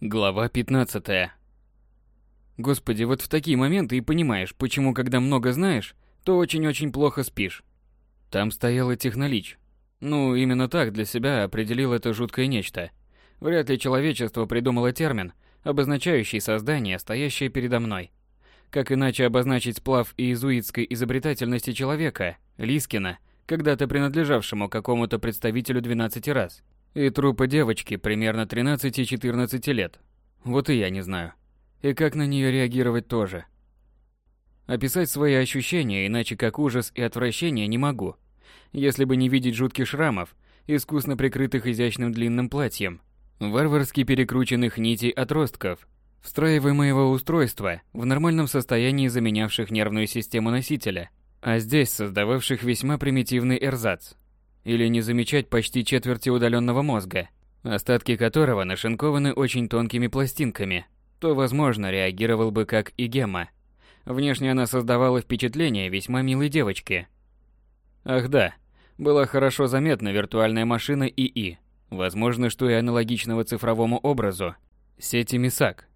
Глава 15. Господи, вот в такие моменты и понимаешь, почему, когда много знаешь, то очень-очень плохо спишь. Там стояла технолич. Ну, именно так для себя определил это жуткое нечто. Вряд ли человечество придумало термин, обозначающий создание, стоящее передо мной. Как иначе обозначить сплав иезуитской изобретательности человека, Лискина, когда-то принадлежавшему какому-то представителю 12 раз, и трупа девочки примерно 13-14 лет. Вот и я не знаю. И как на нее реагировать тоже. Описать свои ощущения иначе как ужас и отвращение не могу. Если бы не видеть жутких шрамов, искусно прикрытых изящным длинным платьем, варварски перекрученных нитей отростков, встраиваемого устройства, в нормальном состоянии заменявших нервную систему носителя, а здесь создававших весьма примитивный эрзац или не замечать почти четверти удаленного мозга, остатки которого нашинкованы очень тонкими пластинками, то, возможно, реагировал бы как и Гемма. Внешне она создавала впечатление весьма милой девочки. Ах да, была хорошо заметна виртуальная машина ИИ, возможно, что и аналогичного цифровому образу, сети МИСАК.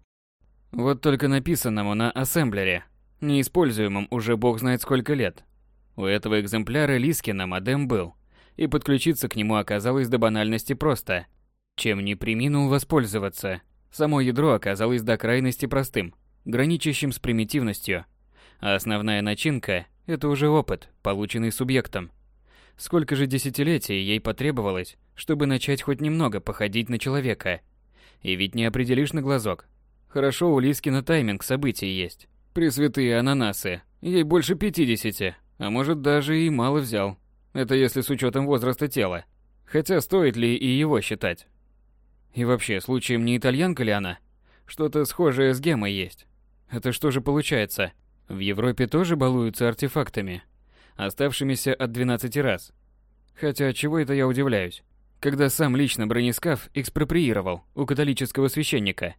Вот только написанному на ассемблере, неиспользуемом уже бог знает сколько лет. У этого экземпляра Лискина модем был, и подключиться к нему оказалось до банальности просто. Чем не приминул воспользоваться. Само ядро оказалось до крайности простым, граничащим с примитивностью. А основная начинка – это уже опыт, полученный субъектом. Сколько же десятилетий ей потребовалось, чтобы начать хоть немного походить на человека? И ведь не определишь на глазок. Хорошо у Лискина тайминг событий есть. Пресвятые ананасы. Ей больше 50, а может даже и мало взял. Это если с учетом возраста тела. Хотя стоит ли и его считать? И вообще, случаем не итальянка ли она? Что-то схожее с гемой есть. Это что же получается? В Европе тоже балуются артефактами, оставшимися от 12 раз. Хотя чего это я удивляюсь? Когда сам лично бронескаф экспроприировал у католического священника.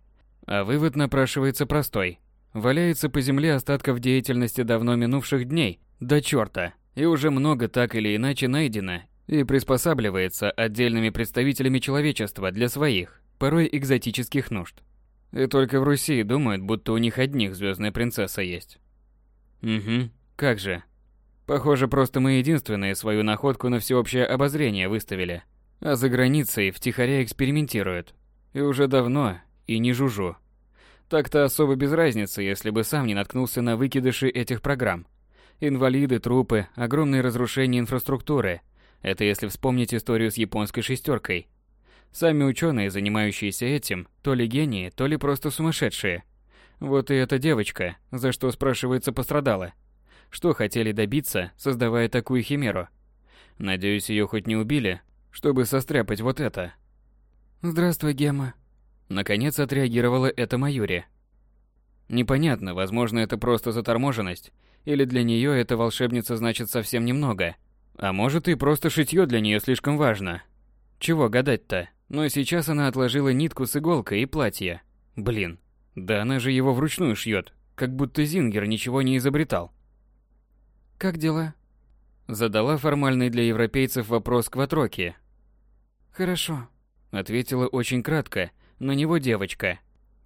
А вывод напрашивается простой. Валяется по земле остатков деятельности давно минувших дней. Да чёрта и уже много так или иначе найдено и приспосабливается отдельными представителями человечества для своих, порой экзотических нужд. И только в Руси думают, будто у них одних звездная принцесса есть. Угу, как же. Похоже, просто мы единственные свою находку на всеобщее обозрение выставили, а за границей втихаря экспериментируют. И уже давно, и не жужу. Так-то особо без разницы, если бы сам не наткнулся на выкидыши этих программ. Инвалиды, трупы, огромные разрушения инфраструктуры. Это если вспомнить историю с японской шестеркой. Сами ученые, занимающиеся этим, то ли гении, то ли просто сумасшедшие. Вот и эта девочка, за что, спрашивается, пострадала. Что хотели добиться, создавая такую химеру? Надеюсь, ее хоть не убили, чтобы состряпать вот это. «Здравствуй, Гема. Наконец отреагировала эта Маюри. Непонятно, возможно, это просто заторможенность, или для нее эта волшебница значит совсем немного. А может и просто шитье для нее слишком важно. Чего гадать-то? Но сейчас она отложила нитку с иголкой и платье. Блин, да она же его вручную шьет, как будто Зингер ничего не изобретал. «Как дела?» Задала формальный для европейцев вопрос Кватроки. «Хорошо», — ответила очень кратко, на него девочка,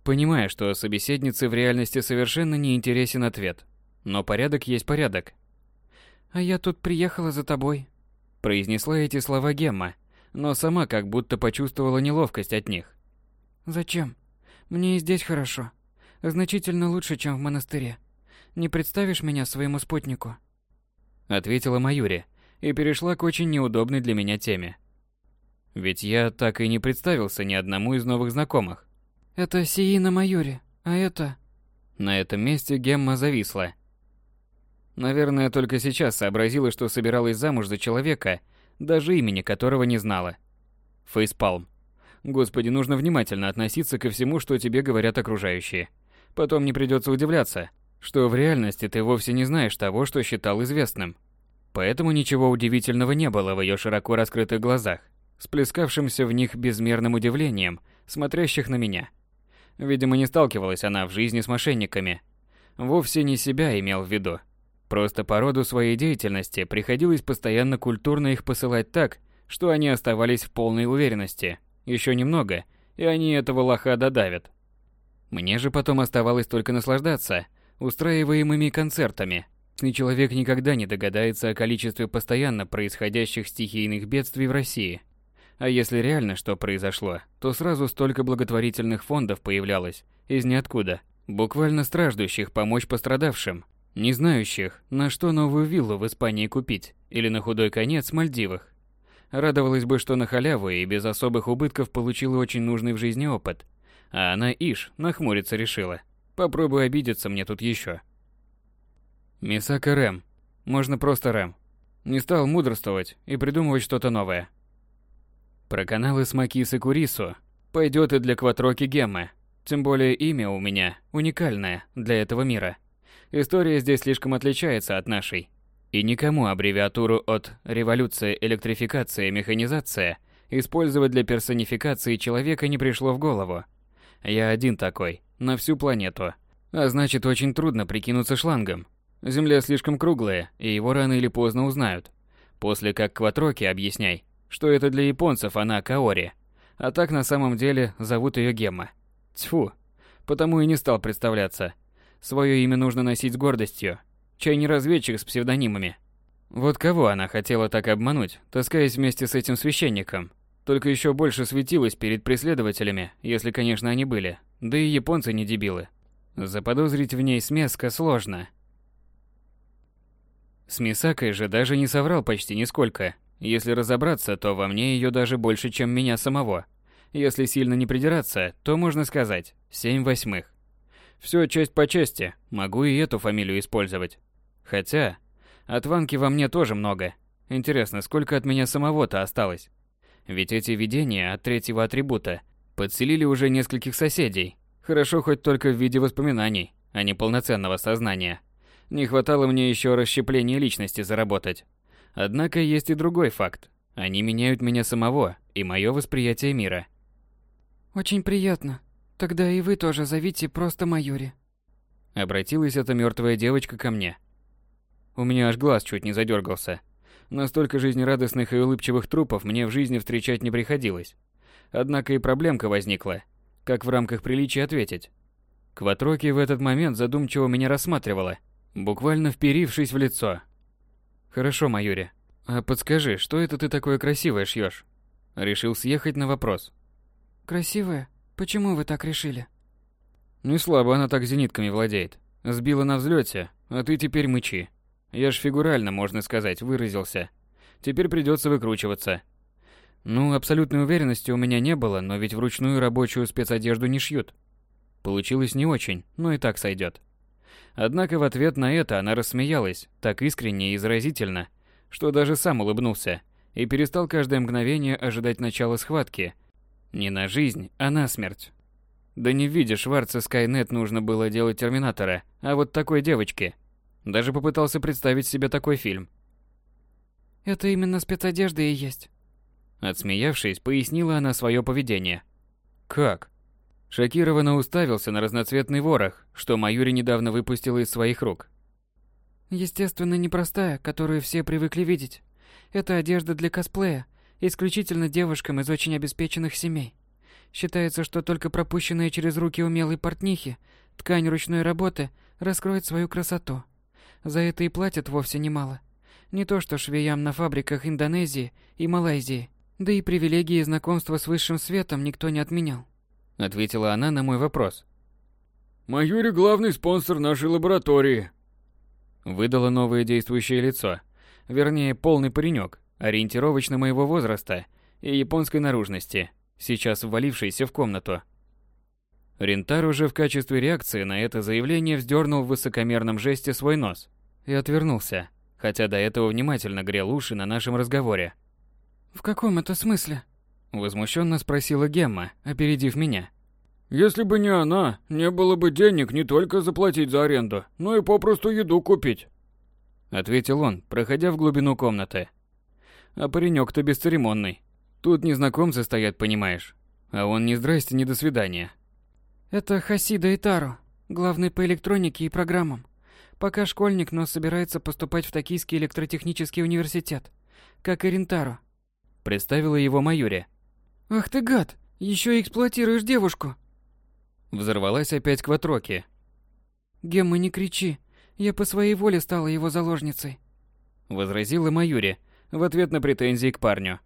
понимая, что собеседнице в реальности совершенно не интересен ответ. Но порядок есть порядок. «А я тут приехала за тобой», – произнесла эти слова Гемма, но сама как будто почувствовала неловкость от них. «Зачем? Мне и здесь хорошо. Значительно лучше, чем в монастыре. Не представишь меня своему спутнику?» Ответила Маюри и перешла к очень неудобной для меня теме. Ведь я так и не представился ни одному из новых знакомых. «Это Сиина Маюри, а это...» На этом месте Гемма зависла Наверное, только сейчас сообразила, что собиралась замуж за человека, даже имени которого не знала. Фейспалм. Господи, нужно внимательно относиться ко всему, что тебе говорят окружающие. Потом не придется удивляться, что в реальности ты вовсе не знаешь того, что считал известным. Поэтому ничего удивительного не было в ее широко раскрытых глазах, сплескавшимся в них безмерным удивлением, смотрящих на меня. Видимо, не сталкивалась она в жизни с мошенниками. Вовсе не себя имел в виду. Просто по роду своей деятельности приходилось постоянно культурно их посылать так, что они оставались в полной уверенности. Еще немного, и они этого лоха додавят. Мне же потом оставалось только наслаждаться устраиваемыми концертами. И человек никогда не догадается о количестве постоянно происходящих стихийных бедствий в России. А если реально что произошло, то сразу столько благотворительных фондов появлялось из ниоткуда, буквально страждущих помочь пострадавшим, не знающих, на что новую виллу в Испании купить или на худой конец Мальдивах. Радовалась бы, что на халяву и без особых убытков получила очень нужный в жизни опыт. А она, ишь, нахмуриться решила. Попробуй обидеться мне тут еще. Мисака Рэм. Можно просто Рэм. Не стал мудрствовать и придумывать что-то новое. Про каналы с Макис и Курису пойдет и для Кватроки Геммы. Тем более имя у меня уникальное для этого мира. История здесь слишком отличается от нашей. И никому аббревиатуру от «революция, электрификация, механизация» использовать для персонификации человека не пришло в голову. Я один такой, на всю планету. А значит, очень трудно прикинуться шлангом. Земля слишком круглая, и его рано или поздно узнают. После как Кватроки объясняй, что это для японцев она Каори. А так на самом деле зовут ее Гемма. Тьфу, потому и не стал представляться. Свое имя нужно носить с гордостью. Чай не разведчик с псевдонимами. Вот кого она хотела так обмануть, таскаясь вместе с этим священником. Только еще больше светилась перед преследователями, если, конечно, они были. Да и японцы не дебилы. Заподозрить в ней смеска сложно. С Мисакой же даже не соврал почти нисколько. Если разобраться, то во мне ее даже больше, чем меня самого. Если сильно не придираться, то можно сказать семь восьмых. Все часть по части, могу и эту фамилию использовать. Хотя, от Ванки во мне тоже много. Интересно, сколько от меня самого-то осталось? Ведь эти видения от третьего атрибута подселили уже нескольких соседей. Хорошо хоть только в виде воспоминаний, а не полноценного сознания. Не хватало мне еще расщепления личности заработать. Однако есть и другой факт. Они меняют меня самого и мое восприятие мира. Очень приятно. Тогда и вы тоже зовите просто Майори. Обратилась эта мертвая девочка ко мне. У меня аж глаз чуть не задергался. Настолько жизнерадостных и улыбчивых трупов мне в жизни встречать не приходилось. Однако и проблемка возникла. Как в рамках приличия ответить? Кватроки в этот момент задумчиво меня рассматривала, буквально вперившись в лицо. «Хорошо, Майори. А подскажи, что это ты такое красивое шьешь?» Решил съехать на вопрос. «Красивое? Почему вы так решили?» «Не слабо она так зенитками владеет. Сбила на взлете, а ты теперь мычи. Я ж фигурально, можно сказать, выразился. Теперь придется выкручиваться. Ну, абсолютной уверенности у меня не было, но ведь вручную рабочую спецодежду не шьют. Получилось не очень, но и так сойдет. Однако в ответ на это она рассмеялась, так искренне и заразительно, что даже сам улыбнулся и перестал каждое мгновение ожидать начала схватки. Не на жизнь, а на смерть. Да не в виде Шварца Скайнет нужно было делать Терминатора, а вот такой девочке. Даже попытался представить себе такой фильм. Это именно спецодежда и есть. Отсмеявшись, пояснила она свое поведение. Как? Шокированно уставился на разноцветный ворох, что Маюри недавно выпустила из своих рук. Естественно, непростая, которую все привыкли видеть. Это одежда для косплея, исключительно девушкам из очень обеспеченных семей. Считается, что только пропущенная через руки умелой портнихи ткань ручной работы раскроет свою красоту. За это и платят вовсе немало. Не то что швеям на фабриках Индонезии и Малайзии. Да и привилегии знакомства с высшим светом никто не отменял. — ответила она на мой вопрос. «Майори главный спонсор нашей лаборатории», — выдало новое действующее лицо. Вернее, полный паренек, ориентировочно моего возраста и японской наружности, сейчас ввалившийся в комнату. Рентар уже в качестве реакции на это заявление вздернул в высокомерном жесте свой нос и отвернулся, хотя до этого внимательно грел уши на нашем разговоре. «В каком это смысле?» Возмущенно спросила Гемма, опередив меня. «Если бы не она, не было бы денег не только заплатить за аренду, но и попросту еду купить», — ответил он, проходя в глубину комнаты. «А паренек-то бесцеремонный. Тут незнакомцы стоят, понимаешь. А он ни здрасте, ни до свидания». «Это Хасида Итаро, главный по электронике и программам. Пока школьник, но собирается поступать в Токийский электротехнический университет, как и Рентаро», — представила его Майюре. «Ах ты гад! Еще эксплуатируешь девушку. Взорвалась опять Кватроки. Гемма, не кричи. Я по своей воле стала его заложницей. Возразила Маюри в ответ на претензии к парню.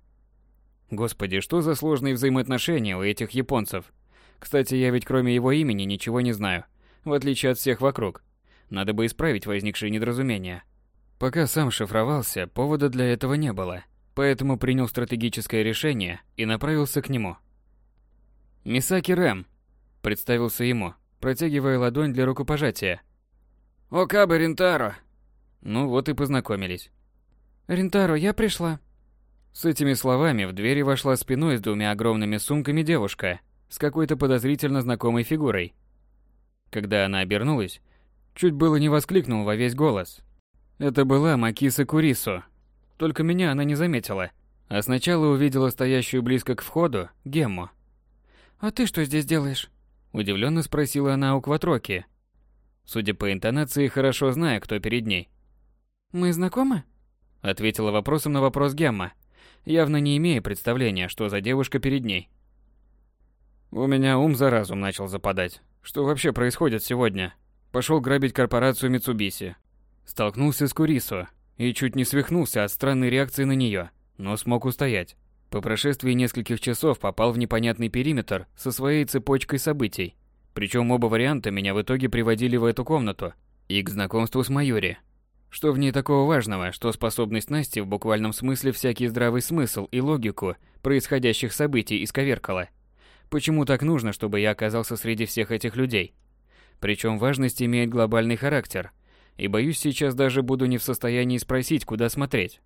Господи, что за сложные взаимоотношения у этих японцев. Кстати, я ведь кроме его имени ничего не знаю, в отличие от всех вокруг. Надо бы исправить возникшие недоразумения. Пока сам шифровался, повода для этого не было, поэтому принял стратегическое решение и направился к нему. «Мисаки Рэм», — представился ему, протягивая ладонь для рукопожатия. «Окаба Рентаро». Ну вот и познакомились. «Рентаро, я пришла». С этими словами в двери вошла спиной с двумя огромными сумками девушка с какой-то подозрительно знакомой фигурой. Когда она обернулась, чуть было не воскликнул во весь голос. Это была Макиса Курису. Только меня она не заметила, а сначала увидела стоящую близко к входу Гемму. «А ты что здесь делаешь?» Удивленно спросила она у Кватроки. Судя по интонации, хорошо зная, кто перед ней. «Мы знакомы?» Ответила вопросом на вопрос Гемма, явно не имея представления, что за девушка перед ней. У меня ум за разум начал западать. Что вообще происходит сегодня? Пошел грабить корпорацию Митсубиси. Столкнулся с Курисо и чуть не свихнулся от странной реакции на нее, но смог устоять. По прошествии нескольких часов попал в непонятный периметр со своей цепочкой событий. Причем оба варианта меня в итоге приводили в эту комнату и к знакомству с Майори. Что в ней такого важного, что способность Насти в буквальном смысле всякий здравый смысл и логику происходящих событий исковеркала? Почему так нужно, чтобы я оказался среди всех этих людей? Причем важность имеет глобальный характер, и боюсь сейчас даже буду не в состоянии спросить, куда смотреть.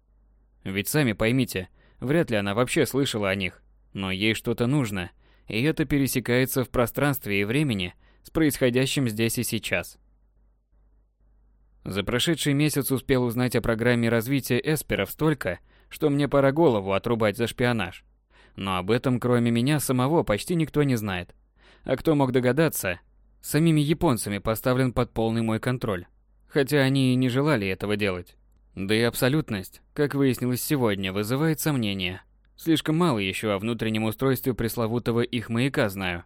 Ведь сами поймите, вряд ли она вообще слышала о них, но ей что-то нужно, и это пересекается в пространстве и времени с происходящим здесь и сейчас. За прошедший месяц успел узнать о программе развития эсперов столько, что мне пора голову отрубать за шпионаж. Но об этом кроме меня самого почти никто не знает. А кто мог догадаться, самими японцами поставлен под полный мой контроль. Хотя они и не желали этого делать. Да и абсолютность, как выяснилось сегодня, вызывает сомнения. Слишком мало еще о внутреннем устройстве пресловутого их маяка знаю.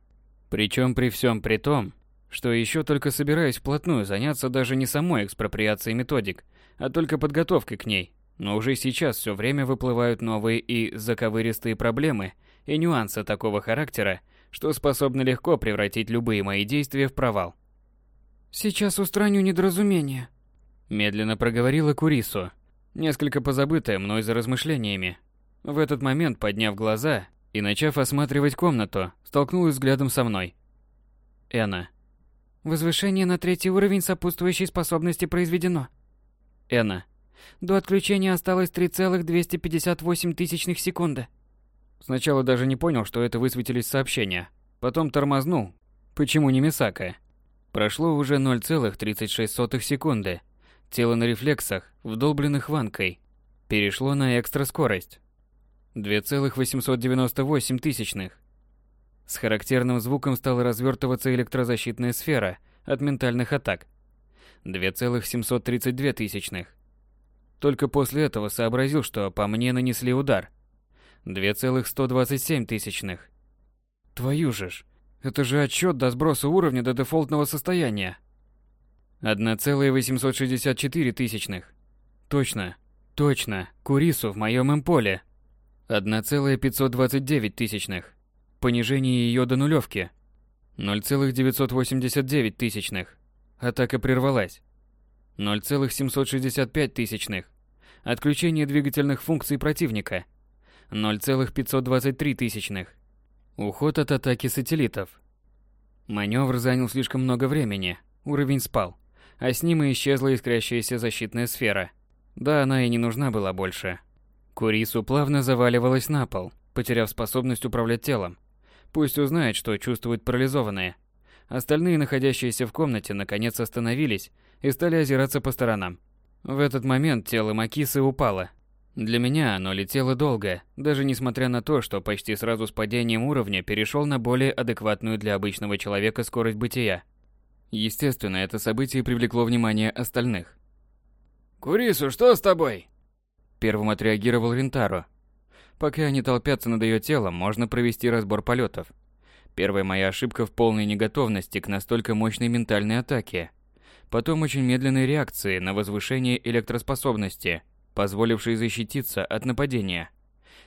Причем при всем при том, что еще только собираюсь вплотную заняться даже не самой экспроприацией методик, а только подготовкой к ней. Но уже сейчас все время выплывают новые и заковыристые проблемы и нюансы такого характера, что способны легко превратить любые мои действия в провал. «Сейчас устраню недоразумение», – медленно проговорила Курису, несколько позабытая мной за размышлениями. В этот момент, подняв глаза и начав осматривать комнату, столкнулась взглядом со мной. Эна. Возвышение на третий уровень сопутствующей способности произведено. Эна. До отключения осталось 3,258 тысячных секунды. Сначала даже не понял, что это высветились сообщения. Потом тормознул. Почему не Мисака? Прошло уже 0,36 секунды. Тело на рефлексах, вдолбленных ванкой, перешло на экстра скорость. 2,898 тысячных. С характерным звуком стала развертываться электрозащитная сфера от ментальных атак. 2,732 тысячных. Только после этого сообразил, что по мне нанесли удар. 2,127 тысячных. Твою же ж, это же отчет до сброса уровня до дефолтного состояния. 1,864 тысячных. Точно, точно, Курису в моем имполе. 1,529 тысячных понижение ее до нулевки. 0,989 тысячных. Атака прервалась. 0,765 тысячных. Отключение двигательных функций противника. 0,523 тысячных. Уход от атаки сателлитов. Маневр занял слишком много времени. Уровень спал. А с ним и исчезла искрящаяся защитная сфера. Да, она и не нужна была больше. Курису плавно заваливалась на пол, потеряв способность управлять телом. Пусть узнает, что чувствуют парализованные. Остальные, находящиеся в комнате, наконец остановились и стали озираться по сторонам. В этот момент тело Макисы упало. Для меня оно летело долго, даже несмотря на то, что почти сразу с падением уровня перешел на более адекватную для обычного человека скорость бытия. Естественно, это событие привлекло внимание остальных. «Курису, что с тобой?» Первым отреагировал Рентаро. Пока они толпятся над ее телом, можно провести разбор полетов. Первая моя ошибка в полной неготовности к настолько мощной ментальной атаке. Потом очень медленной реакции на возвышение электроспособности, позволившей защититься от нападения.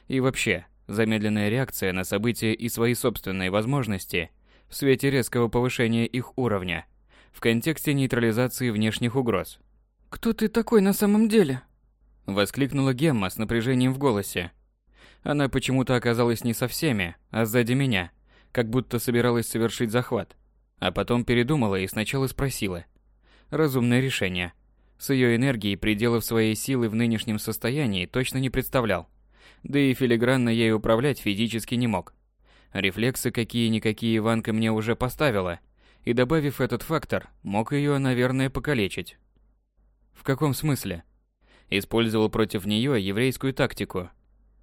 И вообще, замедленная реакция на события и свои собственные возможности в свете резкого повышения их уровня в контексте нейтрализации внешних угроз. «Кто ты такой на самом деле?» Воскликнула Гемма с напряжением в голосе. Она почему-то оказалась не со всеми, а сзади меня, как будто собиралась совершить захват. А потом передумала и сначала спросила. Разумное решение. С ее энергией пределов своей силы в нынешнем состоянии точно не представлял. Да и филигранно ей управлять физически не мог. Рефлексы какие-никакие Ванка мне уже поставила, и добавив этот фактор, мог ее, наверное, покалечить. В каком смысле? Использовал против нее еврейскую тактику.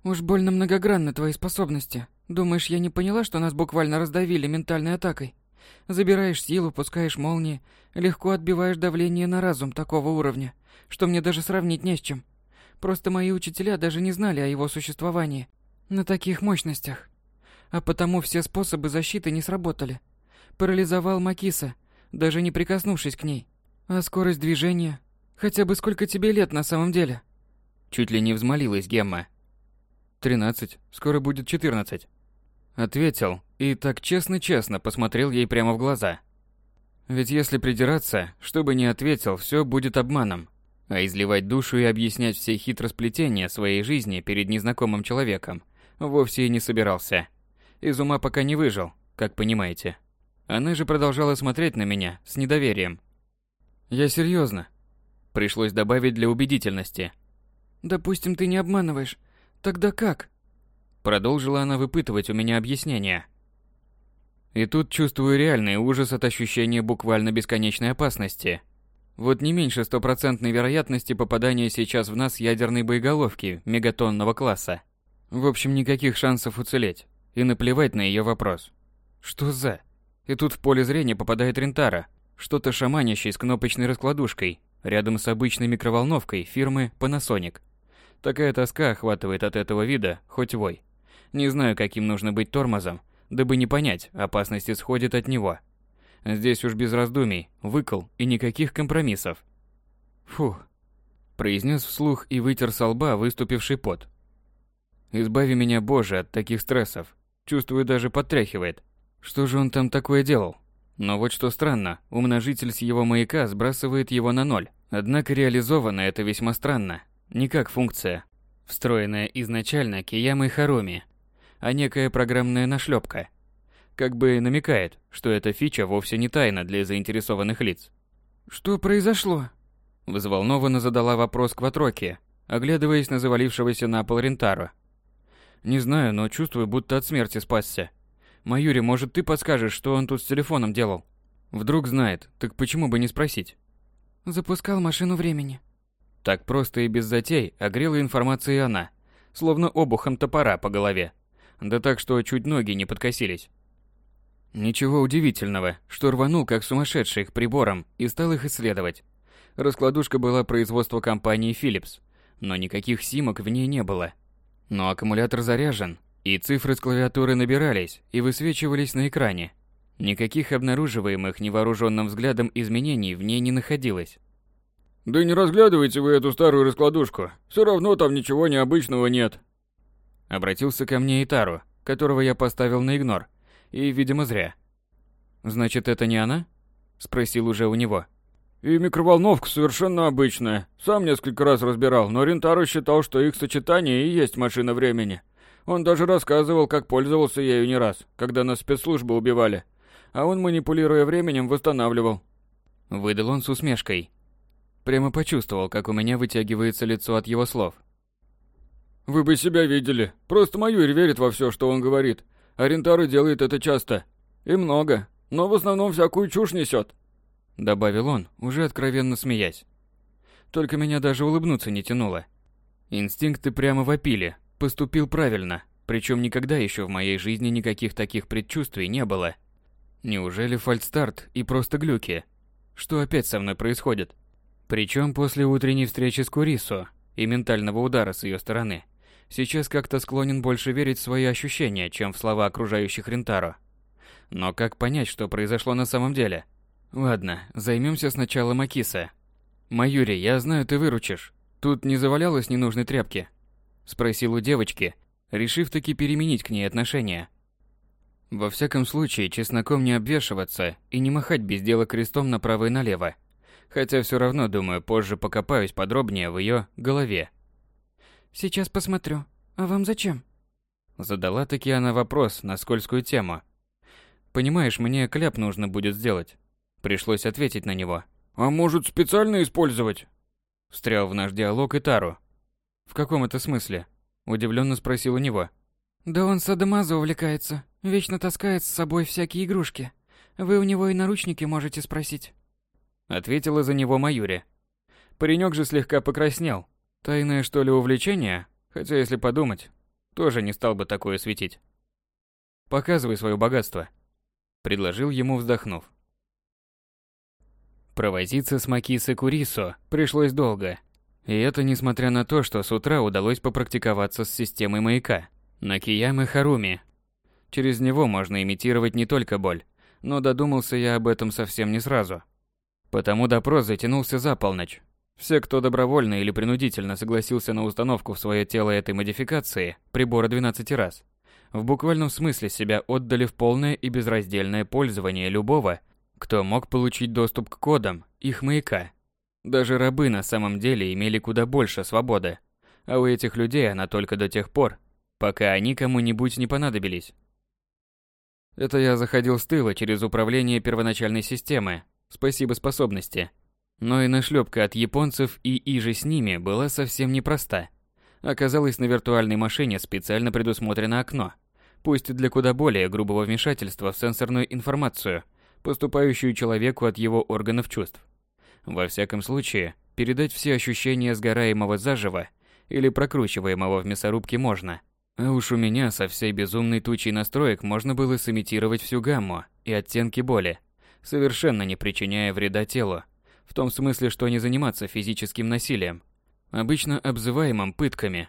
Уж больно многогранны твои способности. Думаешь, я не поняла, что нас буквально раздавили ментальной атакой? Забираешь силу, пускаешь молнии, легко отбиваешь давление на разум такого уровня, что мне даже сравнить не с чем. Просто мои учителя даже не знали о его существовании на таких мощностях. А потому все способы защиты не сработали. Парализовал Макиса, даже не прикоснувшись к ней. А скорость движения Хотя бы сколько тебе лет на самом деле? Чуть ли не взмолилась Гемма. Тринадцать, скоро будет четырнадцать. Ответил и так честно-честно посмотрел ей прямо в глаза. Ведь если придираться, что бы ни ответил, все будет обманом. А изливать душу и объяснять все хитросплетения своей жизни перед незнакомым человеком вовсе и не собирался. Из ума пока не выжил, как понимаете. Она же продолжала смотреть на меня с недоверием. Я серьезно, Пришлось добавить для убедительности. «Допустим, ты не обманываешь. Тогда как?» Продолжила она выпытывать у меня объяснения. И тут чувствую реальный ужас от ощущения буквально бесконечной опасности. Вот не меньше стопроцентной вероятности попадания сейчас в нас ядерной боеголовки мегатонного класса. В общем, никаких шансов уцелеть. И наплевать на ее вопрос. Что за? И тут в поле зрения попадает Рентара, что-то шаманящий с кнопочной раскладушкой, рядом с обычной микроволновкой фирмы Panasonic. Такая тоска охватывает от этого вида, хоть вой. Не знаю, каким нужно быть тормозом, дабы не понять, опасность исходит от него. Здесь уж без раздумий, выкол и никаких компромиссов. Фух. Произнес вслух и вытер со лба выступивший пот. Избави меня, Боже, от таких стрессов. Чувствую, даже подтряхивает. Что же он там такое делал? Но вот что странно, умножитель с его маяка сбрасывает его на ноль. Однако реализовано это весьма странно. Не как функция, встроенная изначально Киямой Харуми, а некая программная нашлепка. Как бы намекает, что эта фича вовсе не тайна для заинтересованных лиц. «Что произошло?» Взволнованно задала вопрос Кватроки, оглядываясь на завалившегося на пол Рентару. «Не знаю, но чувствую, будто от смерти спасся. Маюри, может, ты подскажешь, что он тут с телефоном делал? Вдруг знает, так почему бы не спросить? Запускал машину времени. Так просто и без затей огрела информацией она, словно обухом топора по голове. Да так, что чуть ноги не подкосились. Ничего удивительного, что рванул как сумасшедший к приборам и стал их исследовать. Раскладушка была производства компании Philips, но никаких симок в ней не было. Но аккумулятор заряжен, и цифры с клавиатуры набирались и высвечивались на экране. Никаких обнаруживаемых невооруженным взглядом изменений в ней не находилось. «Да не разглядывайте вы эту старую раскладушку, все равно там ничего необычного нет». Обратился ко мне Итару, которого я поставил на игнор, и, видимо, зря. «Значит, это не она?» – спросил уже у него. «И микроволновка совершенно обычная. Сам несколько раз разбирал, но Рентару считал, что их сочетание и есть машина времени. Он даже рассказывал, как пользовался ею не раз, когда нас спецслужбы убивали. А он, манипулируя временем, восстанавливал. Выдал он с усмешкой. Прямо почувствовал, как у меня вытягивается лицо от его слов. Вы бы себя видели. Просто Маюрь верит во все, что он говорит. Арентары делает это часто. И много. Но в основном всякую чушь несет. Добавил он, уже откровенно смеясь. Только меня даже улыбнуться не тянуло. Инстинкты прямо вопили, Поступил правильно, причем никогда еще в моей жизни никаких таких предчувствий не было. Неужели фальстарт и просто глюки? Что опять со мной происходит? Причем после утренней встречи с Курисо и ментального удара с ее стороны, Сейчас как-то склонен больше верить в свои ощущения, чем в слова окружающих Рентаро. Но как понять, что произошло на самом деле? Ладно, займемся сначала Макиса. Маюри, я знаю, ты выручишь. Тут не завалялось ненужной тряпки? Спросил у девочки, решив таки переменить к ней отношения. Во всяком случае, чесноком не обвешиваться и не махать без дела крестом направо и налево. Хотя все равно, думаю, позже покопаюсь подробнее в ее голове. Сейчас посмотрю. А вам зачем? Задала таки она вопрос на скользкую тему. Понимаешь, мне кляп нужно будет сделать. Пришлось ответить на него. А может, специально использовать? Встрял в наш диалог Итару. В каком это смысле? Удивленно спросил у него. Да он садомазо увлекается. Вечно таскает с собой всякие игрушки. Вы у него и наручники можете спросить. Ответила за него Маюри. Паренек же слегка покраснел. Тайное что ли увлечение? Хотя если подумать, тоже не стал бы такое светить. Показывай свое богатство. Предложил ему, вздохнув. Провозиться с Макисой Курисо пришлось долго. И это несмотря на то, что с утра удалось попрактиковаться с системой маяка. Накиямы Харуми. Через него можно имитировать не только боль, но додумался я об этом совсем не сразу. Потому допрос затянулся за полночь. Все, кто добровольно или принудительно согласился на установку в свое тело этой модификации, прибора 12 раз, в буквальном смысле себя отдали в полное и безраздельное пользование любого, кто мог получить доступ к кодам их маяка. Даже рабы на самом деле имели куда больше свободы, а у этих людей она только до тех пор, пока они кому-нибудь не понадобились. Это я заходил с тыла через управление первоначальной системы, спасибо способности. Но и нашлепка от японцев и иже с ними была совсем непроста. Оказалось, на виртуальной машине специально предусмотрено окно, пусть для куда более грубого вмешательства в сенсорную информацию, поступающую человеку от его органов чувств. Во всяком случае, передать все ощущения сгораемого заживо или прокручиваемого в мясорубке можно. А уж у меня со всей безумной тучей настроек можно было сымитировать всю гамму и оттенки боли, совершенно не причиняя вреда телу. В том смысле, что не заниматься физическим насилием, обычно обзываемым пытками.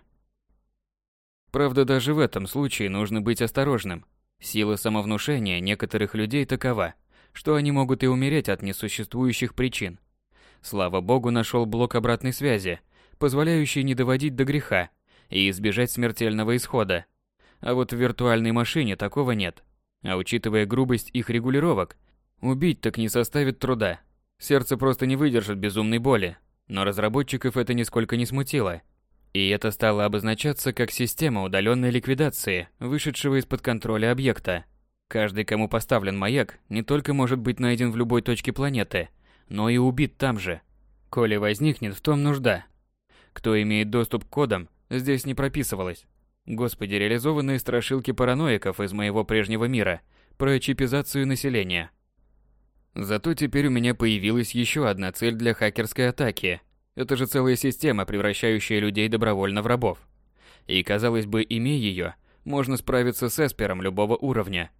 Правда, даже в этом случае нужно быть осторожным. Сила самовнушения некоторых людей такова, что они могут и умереть от несуществующих причин. Слава богу, нашел блок обратной связи, позволяющий не доводить до греха и избежать смертельного исхода. А вот в виртуальной машине такого нет. А учитывая грубость их регулировок, убить так не составит труда. Сердце просто не выдержит безумной боли. Но разработчиков это нисколько не смутило. И это стало обозначаться как система удаленной ликвидации, вышедшего из-под контроля объекта. Каждый, кому поставлен маяк, не только может быть найден в любой точке планеты, но и убит там же, коли возникнет в том нужда. Кто имеет доступ к кодам, здесь не прописывалось. Господи, реализованные страшилки параноиков из моего прежнего мира про чипизацию населения – Зато теперь у меня появилась еще одна цель для хакерской атаки. Это же целая система, превращающая людей добровольно в рабов. И, казалось бы, имея ее, можно справиться с эспером любого уровня.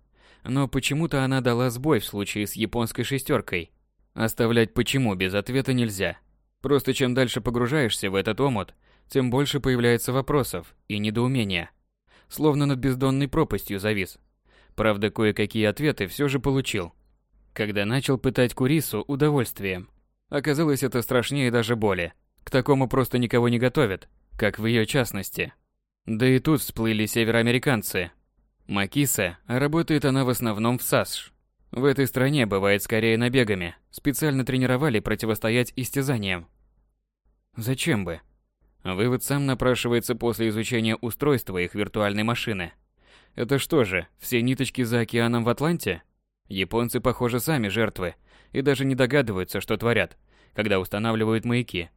Но почему-то она дала сбой в случае с японской шестеркой. Оставлять почему без ответа нельзя. Просто чем дальше погружаешься в этот омут, тем больше появляется вопросов и недоумения. Словно над бездонной пропастью завис. Правда, кое-какие ответы все же получил когда начал пытать Курису удовольствием. Оказалось, это страшнее даже боли. К такому просто никого не готовят, как в ее частности. Да и тут всплыли североамериканцы. Макиса, работает она в основном в САСШ. В этой стране бывает скорее набегами. Специально тренировали противостоять истязаниям. Зачем бы? Вывод сам напрашивается после изучения устройства их виртуальной машины. Это что же, все ниточки за океаном в Атланте? Японцы, похоже, сами жертвы и даже не догадываются, что творят, когда устанавливают маяки.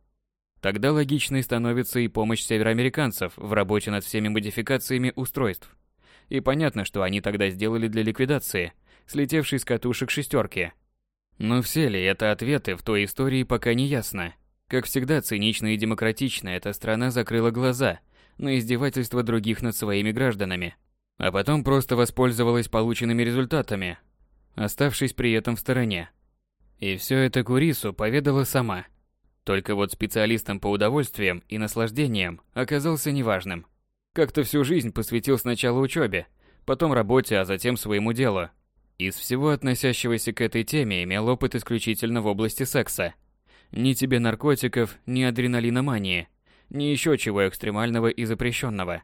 Тогда логичной становится и помощь североамериканцев в работе над всеми модификациями устройств. И понятно, что они тогда сделали для ликвидации, слетевшей с катушек шестерки. Но все ли это ответы в той истории пока не ясно. Как всегда, цинично и демократично эта страна закрыла глаза на издевательства других над своими гражданами, а потом просто воспользовалась полученными результатами, оставшись при этом в стороне. И все это Курису поведала сама. Только вот специалистом по удовольствиям и наслаждениям оказался неважным. Как-то всю жизнь посвятил сначала учебе, потом работе, а затем своему делу. Из всего относящегося к этой теме имел опыт исключительно в области секса. Ни тебе наркотиков, ни адреналиномании, ни еще чего экстремального и запрещенного.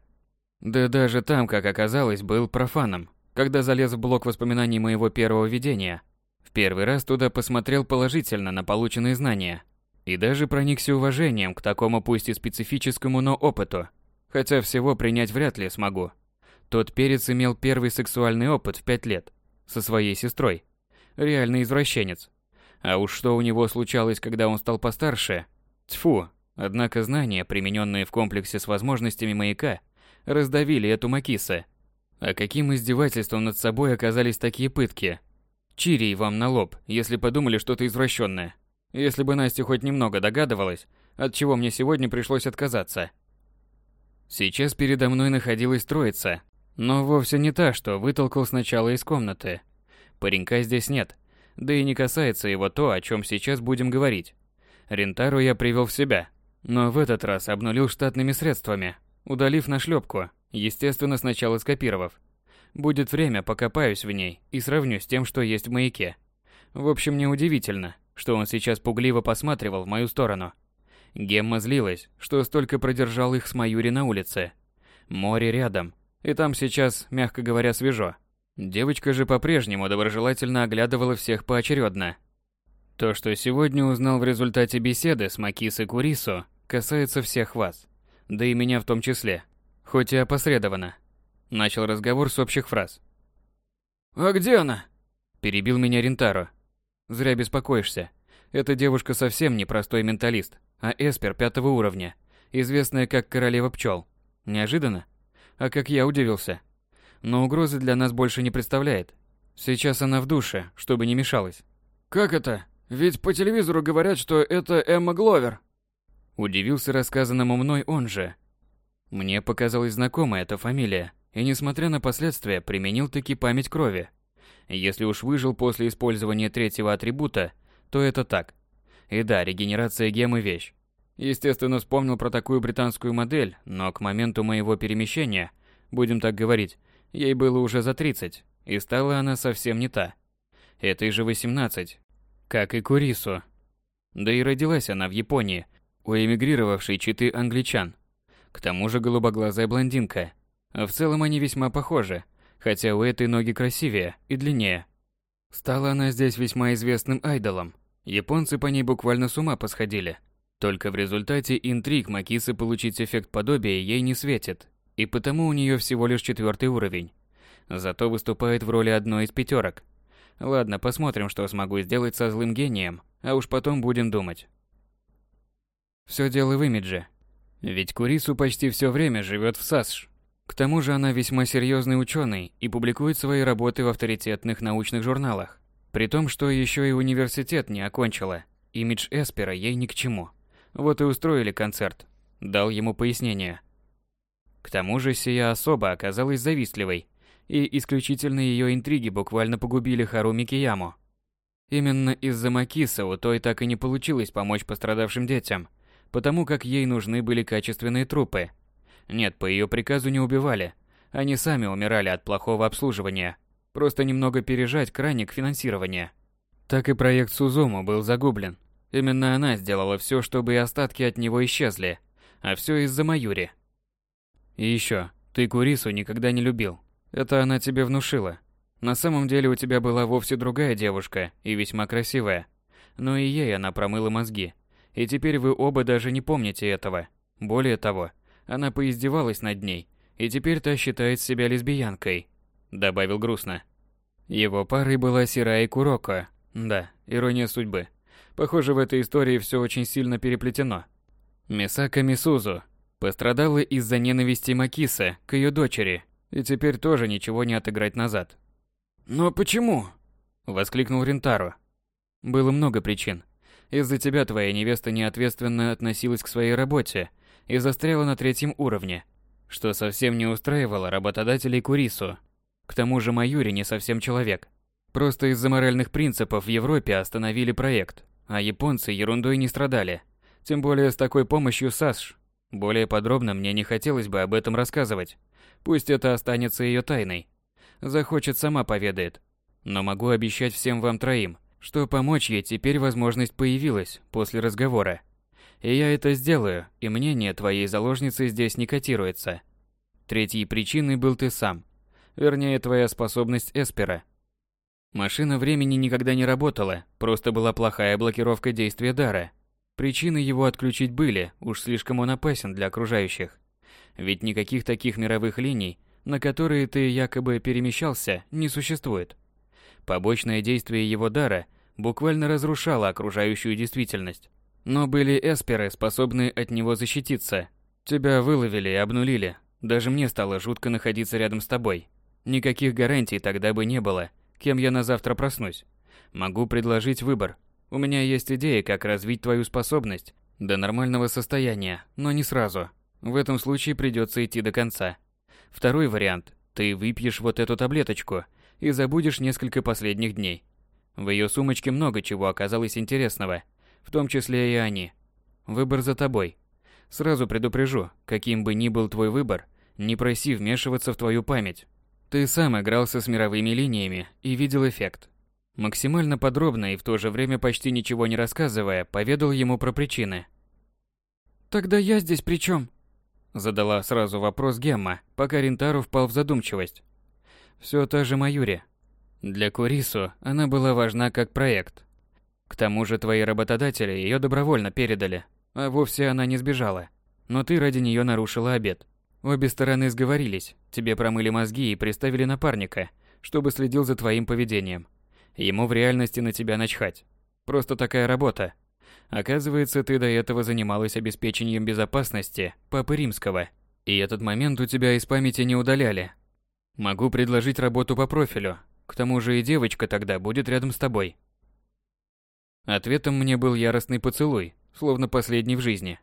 Да даже там, как оказалось, был профаном. Когда залез в блок воспоминаний моего первого видения, в первый раз туда посмотрел положительно на полученные знания. И даже проникся уважением к такому пусть и специфическому, но опыту. Хотя всего принять вряд ли смогу. Тот перец имел первый сексуальный опыт в пять лет. Со своей сестрой. Реальный извращенец. А уж что у него случалось, когда он стал постарше? Тьфу. Однако знания, примененные в комплексе с возможностями маяка, раздавили эту Макиса. А каким издевательством над собой оказались такие пытки? Чирий вам на лоб, если подумали что-то извращенное. Если бы Настя хоть немного догадывалась, от чего мне сегодня пришлось отказаться. Сейчас передо мной находилась троица, но вовсе не та, что вытолкал сначала из комнаты. Паренька здесь нет, да и не касается его то, о чем сейчас будем говорить. Рентару я привел в себя, но в этот раз обнулил штатными средствами, удалив нашлепку, естественно, сначала скопировав. Будет время, покопаюсь в ней и сравню с тем, что есть в маяке. В общем, неудивительно, что он сейчас пугливо посматривал в мою сторону. Гемма злилась, что столько продержал их с Маюри на улице. Море рядом, и там сейчас, мягко говоря, свежо. Девочка же по-прежнему доброжелательно оглядывала всех поочередно. То, что сегодня узнал в результате беседы с Макисой Курисо, касается всех вас. Да и меня в том числе. Хоть и опосредованно. Начал разговор с общих фраз. «А где она?» Перебил меня Рентаро. Зря беспокоишься. Эта девушка совсем не простой менталист, а эспер пятого уровня, известная как королева пчел. Неожиданно? А как я удивился но угрозы для нас больше не представляет. Сейчас она в душе, чтобы не мешалась. Как это? Ведь по телевизору говорят, что это Эмма Гловер. Удивился рассказанному мной он же. Мне показалась знакомая эта фамилия, и несмотря на последствия, применил таки память крови. Если уж выжил после использования третьего атрибута, то это так. И да, регенерация гемы вещь. Естественно, вспомнил про такую британскую модель, но к моменту моего перемещения, будем так говорить, Ей было уже за 30, и стала она совсем не та. Этой же 18, как и Курису. Да и родилась она в Японии, у эмигрировавшей читы англичан. К тому же голубоглазая блондинка. В целом они весьма похожи, хотя у этой ноги красивее и длиннее. Стала она здесь весьма известным айдолом. Японцы по ней буквально с ума посходили. Только в результате интриг Макисы получить эффект подобия ей не светит, и потому у нее всего лишь четвертый уровень. Зато выступает в роли одной из пятерок. Ладно, посмотрим, что смогу сделать со злым гением, а уж потом будем думать. Все дело в имидже. Ведь Курису почти все время живет в САСШ. К тому же она весьма серьезный ученый и публикует свои работы в авторитетных научных журналах. При том, что еще и университет не окончила. Имидж Эспера ей ни к чему. Вот и устроили концерт. Дал ему пояснение. К тому же сия особа оказалась завистливой, и исключительно ее интриги буквально погубили Харуми Кияму. Именно из-за Макиса у той так и не получилось помочь пострадавшим детям, потому как ей нужны были качественные трупы. Нет, по ее приказу не убивали, они сами умирали от плохого обслуживания, просто немного пережать краник финансирования. Так и проект Сузуму был загублен. Именно она сделала все, чтобы и остатки от него исчезли, а все из-за Маюри. И еще, ты Курису никогда не любил. Это она тебе внушила. На самом деле у тебя была вовсе другая девушка и весьма красивая. Но и ей она промыла мозги. И теперь вы оба даже не помните этого. Более того, она поиздевалась над ней, и теперь та считает себя лесбиянкой, добавил грустно. Его парой была Сирай Куроко. Да, ирония судьбы. Похоже, в этой истории все очень сильно переплетено. Мисака Мисузу Пострадала из-за ненависти Макиса к ее дочери, и теперь тоже ничего не отыграть назад. «Но почему?» – воскликнул Рентаро. «Было много причин. Из-за тебя твоя невеста неответственно относилась к своей работе и застряла на третьем уровне, что совсем не устраивало работодателей Курису. К тому же Маюри не совсем человек. Просто из-за моральных принципов в Европе остановили проект, а японцы ерундой не страдали. Тем более с такой помощью САСШ Более подробно мне не хотелось бы об этом рассказывать. Пусть это останется ее тайной. Захочет, сама поведает. Но могу обещать всем вам троим, что помочь ей теперь возможность появилась после разговора. И я это сделаю, и мнение твоей заложницы здесь не котируется. Третьей причиной был ты сам. Вернее, твоя способность Эспера. Машина времени никогда не работала, просто была плохая блокировка действия дара. Причины его отключить были, уж слишком он опасен для окружающих. Ведь никаких таких мировых линий, на которые ты якобы перемещался, не существует. Побочное действие его дара буквально разрушало окружающую действительность. Но были эсперы, способные от него защититься. Тебя выловили и обнулили. Даже мне стало жутко находиться рядом с тобой. Никаких гарантий тогда бы не было, кем я на завтра проснусь. Могу предложить выбор. У меня есть идея, как развить твою способность до нормального состояния, но не сразу. В этом случае придется идти до конца. Второй вариант. Ты выпьешь вот эту таблеточку и забудешь несколько последних дней. В ее сумочке много чего оказалось интересного, в том числе и они. Выбор за тобой. Сразу предупрежу, каким бы ни был твой выбор, не проси вмешиваться в твою память. Ты сам игрался с мировыми линиями и видел эффект. Максимально подробно и в то же время почти ничего не рассказывая, поведал ему про причины. «Тогда я здесь при чем? Задала сразу вопрос Гемма, пока Ринтару впал в задумчивость. Все та же Маюри. Для Курису она была важна как проект. К тому же твои работодатели ее добровольно передали, а вовсе она не сбежала. Но ты ради нее нарушила обед. Обе стороны сговорились, тебе промыли мозги и приставили напарника, чтобы следил за твоим поведением. Ему в реальности на тебя начхать. Просто такая работа. Оказывается, ты до этого занималась обеспечением безопасности Папы Римского. И этот момент у тебя из памяти не удаляли. Могу предложить работу по профилю. К тому же и девочка тогда будет рядом с тобой. Ответом мне был яростный поцелуй, словно последний в жизни.